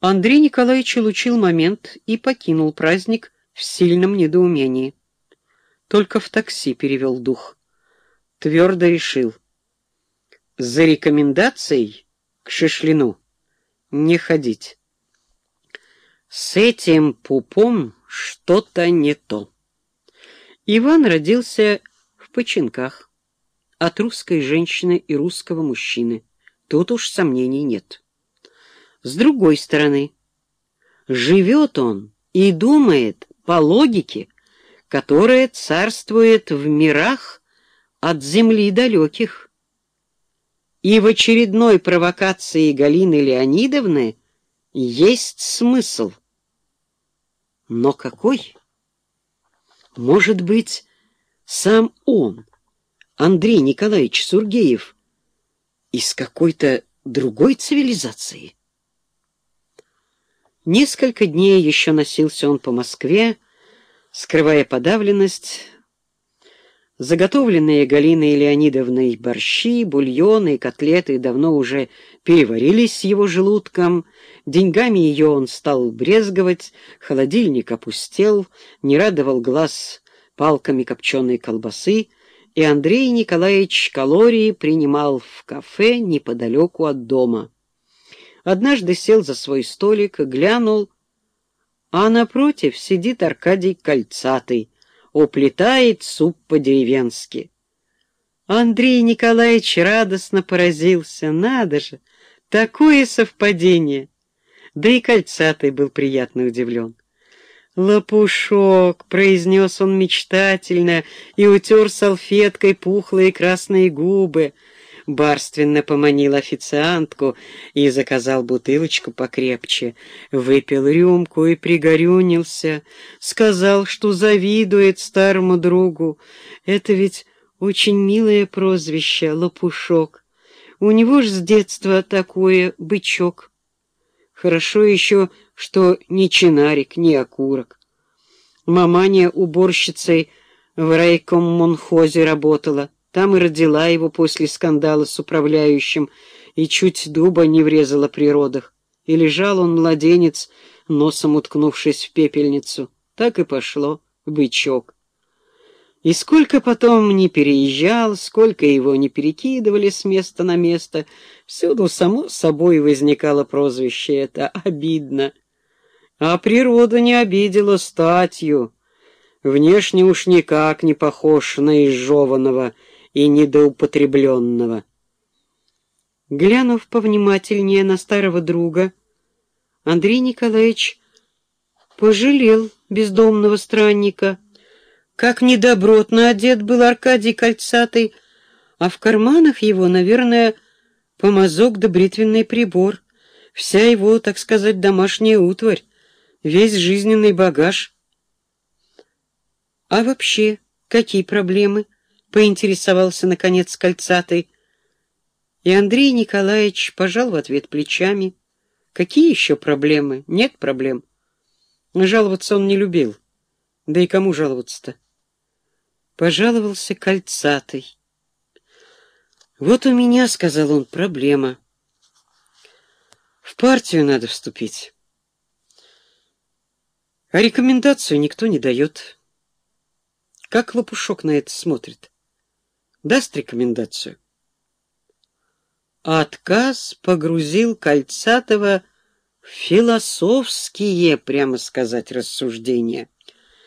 Андрей Николаевич улучил момент и покинул праздник в сильном недоумении. Только в такси перевел дух. Твердо решил. За рекомендацией к Шишлину не ходить. С этим пупом что-то не то. Иван родился в починках от русской женщины и русского мужчины. Тут уж сомнений нет. С другой стороны, живет он и думает по логике, которая царствует в мирах от земли далеких. И в очередной провокации Галины Леонидовны есть смысл. Но какой? Может быть, сам он, Андрей Николаевич Сургеев, из какой-то другой цивилизации? Несколько дней еще носился он по Москве, скрывая подавленность, Заготовленные Галиной Леонидовной борщи, бульоны и котлеты давно уже переварились с его желудком, деньгами ее он стал брезговать, холодильник опустел, не радовал глаз палками копченой колбасы, и Андрей Николаевич калории принимал в кафе неподалеку от дома. Однажды сел за свой столик, глянул, а напротив сидит Аркадий Кольцатый, уплетает суп по-деревенски. Андрей Николаевич радостно поразился. Надо же, такое совпадение! Да и Кольцатый был приятно удивлен. «Лопушок!» — произнес он мечтательно и утер салфеткой пухлые красные губы барственно поманил официантку и заказал бутылочку покрепче, выпил рюмку и пригорюнился, сказал, что завидует старому другу. Это ведь очень милое прозвище — Лопушок. У него ж с детства такое бычок. Хорошо еще, что не чинарик, не окурок. Маманя уборщицей в райком Монхозе работала. Там и родила его после скандала с управляющим, и чуть дуба не врезала при родах. И лежал он, младенец, носом уткнувшись в пепельницу. Так и пошло, бычок. И сколько потом не переезжал, сколько его не перекидывали с места на место, всюду само собой возникало прозвище это обидно. А природа не обидела статью. Внешне уж никак не похож на изжеванного, и недоупотребленного. Глянув повнимательнее на старого друга, Андрей Николаевич пожалел бездомного странника. Как недобротно одет был Аркадий Кольцатый, а в карманах его, наверное, помазок да бритвенный прибор, вся его, так сказать, домашняя утварь, весь жизненный багаж. А вообще, какие проблемы? — поинтересовался, наконец, кольцатый. И Андрей Николаевич пожал в ответ плечами. Какие еще проблемы? Нет проблем. Жаловаться он не любил. Да и кому жаловаться-то? Пожаловался кольцатый. «Вот у меня, — сказал он, — проблема. В партию надо вступить. А рекомендацию никто не дает. Как Лопушок на это смотрит? Даст рекомендацию. Отказ погрузил Кольцатого в философские, прямо сказать, рассуждения.